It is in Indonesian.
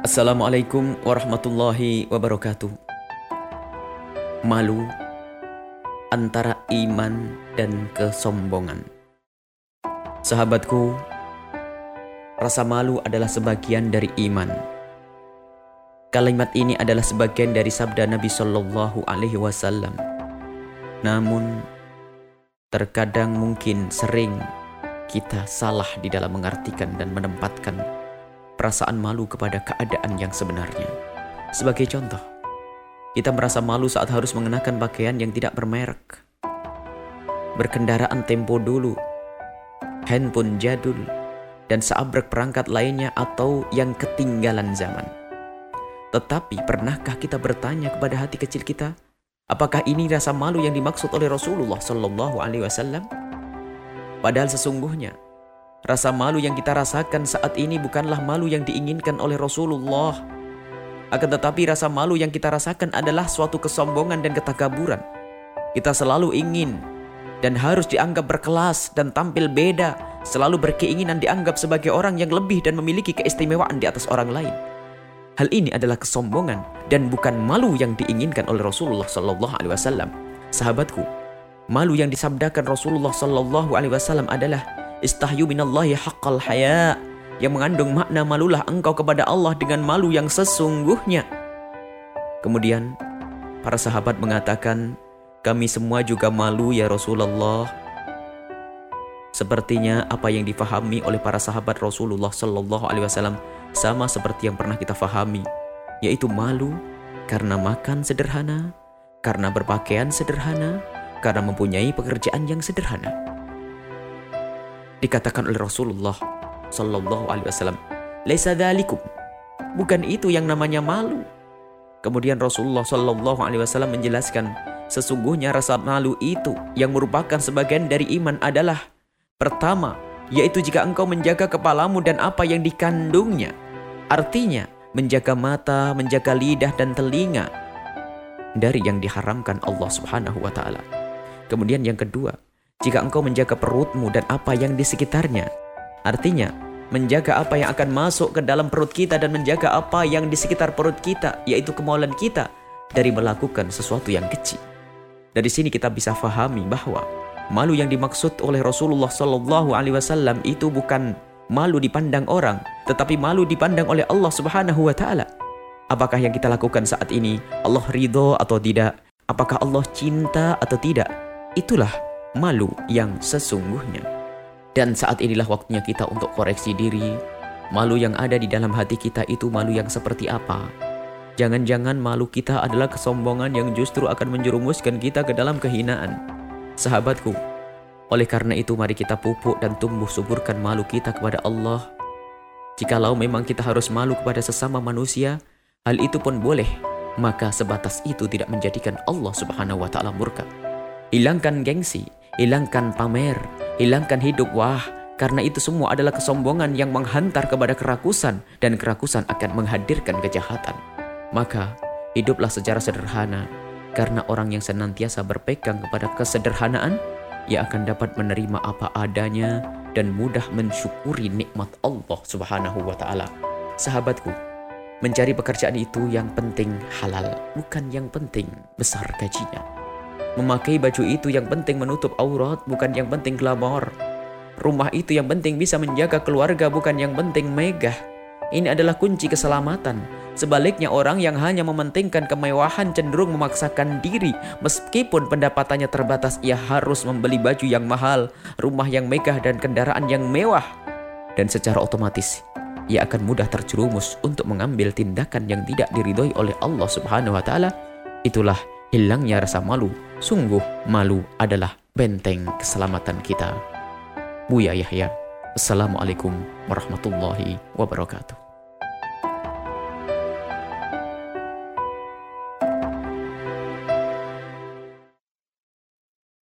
Assalamualaikum warahmatullahi wabarakatuh. Malu antara iman dan kesombongan. Sahabatku, rasa malu adalah sebagian dari iman. Kalimat ini adalah sebagian dari sabda Nabi Shallallahu Alaihi Wasallam. Namun, terkadang mungkin sering kita salah di dalam mengartikan dan menempatkan perasaan malu kepada keadaan yang sebenarnya. Sebagai contoh, kita merasa malu saat harus mengenakan pakaian yang tidak bermerek. Berkendaraan tempo dulu, handphone jadul, dan seabrek perangkat lainnya atau yang ketinggalan zaman. Tetapi pernahkah kita bertanya kepada hati kecil kita, apakah ini rasa malu yang dimaksud oleh Rasulullah Shallallahu Alaihi Wasallam? Padahal sesungguhnya Rasa malu yang kita rasakan saat ini bukanlah malu yang diinginkan oleh Rasulullah. Akan tetapi rasa malu yang kita rasakan adalah suatu kesombongan dan ketakaburan. Kita selalu ingin dan harus dianggap berkelas dan tampil beda, selalu berkeinginan dianggap sebagai orang yang lebih dan memiliki keistimewaan di atas orang lain. Hal ini adalah kesombongan dan bukan malu yang diinginkan oleh Rasulullah Sallallahu Alaihi Wasallam. Sahabatku, malu yang disabdakan Rasulullah Sallallahu Alaihi Wasallam adalah istahyu minallahi haqqal haya yang mengandung makna malulah engkau kepada Allah dengan malu yang sesungguhnya. Kemudian para sahabat mengatakan, kami semua juga malu ya Rasulullah. Sepertinya apa yang difahami oleh para sahabat Rasulullah Shallallahu Alaihi Wasallam sama seperti yang pernah kita fahami, yaitu malu karena makan sederhana, karena berpakaian sederhana, karena mempunyai pekerjaan yang sederhana dikatakan oleh Rasulullah Sallallahu Alaihi Wasallam, "Laisa dzalikum." Bukan itu yang namanya malu. Kemudian Rasulullah Sallallahu Alaihi Wasallam menjelaskan, sesungguhnya rasa malu itu yang merupakan sebagian dari iman adalah pertama, yaitu jika engkau menjaga kepalamu dan apa yang dikandungnya. Artinya, menjaga mata, menjaga lidah dan telinga dari yang diharamkan Allah Subhanahu wa taala. Kemudian yang kedua, jika engkau menjaga perutmu dan apa yang di sekitarnya. Artinya, menjaga apa yang akan masuk ke dalam perut kita dan menjaga apa yang di sekitar perut kita, yaitu kemauan kita dari melakukan sesuatu yang kecil. Dari sini kita bisa fahami bahwa malu yang dimaksud oleh Rasulullah Shallallahu Alaihi Wasallam itu bukan malu dipandang orang, tetapi malu dipandang oleh Allah Subhanahu Wa Taala. Apakah yang kita lakukan saat ini Allah ridho atau tidak? Apakah Allah cinta atau tidak? Itulah malu yang sesungguhnya. Dan saat inilah waktunya kita untuk koreksi diri. Malu yang ada di dalam hati kita itu malu yang seperti apa? Jangan-jangan malu kita adalah kesombongan yang justru akan menjerumuskan kita ke dalam kehinaan. Sahabatku, oleh karena itu mari kita pupuk dan tumbuh suburkan malu kita kepada Allah. Jikalau memang kita harus malu kepada sesama manusia, hal itu pun boleh. Maka sebatas itu tidak menjadikan Allah subhanahu wa ta'ala murka. Hilangkan gengsi, hilangkan pamer, hilangkan hidup wah, karena itu semua adalah kesombongan yang menghantar kepada kerakusan dan kerakusan akan menghadirkan kejahatan. Maka, hiduplah secara sederhana, karena orang yang senantiasa berpegang kepada kesederhanaan, ia akan dapat menerima apa adanya dan mudah mensyukuri nikmat Allah Subhanahu wa taala. Sahabatku, mencari pekerjaan itu yang penting halal, bukan yang penting besar gajinya. Memakai baju itu yang penting menutup aurat, bukan yang penting glamor. Rumah itu yang penting bisa menjaga keluarga, bukan yang penting megah. Ini adalah kunci keselamatan. Sebaliknya orang yang hanya mementingkan kemewahan cenderung memaksakan diri meskipun pendapatannya terbatas ia harus membeli baju yang mahal, rumah yang megah dan kendaraan yang mewah. Dan secara otomatis ia akan mudah terjerumus untuk mengambil tindakan yang tidak diridhoi oleh Allah Subhanahu wa taala. Itulah hilangnya rasa malu. Sungguh malu adalah benteng keselamatan kita. Buya Yahya. Assalamualaikum warahmatullahi wabarakatuh.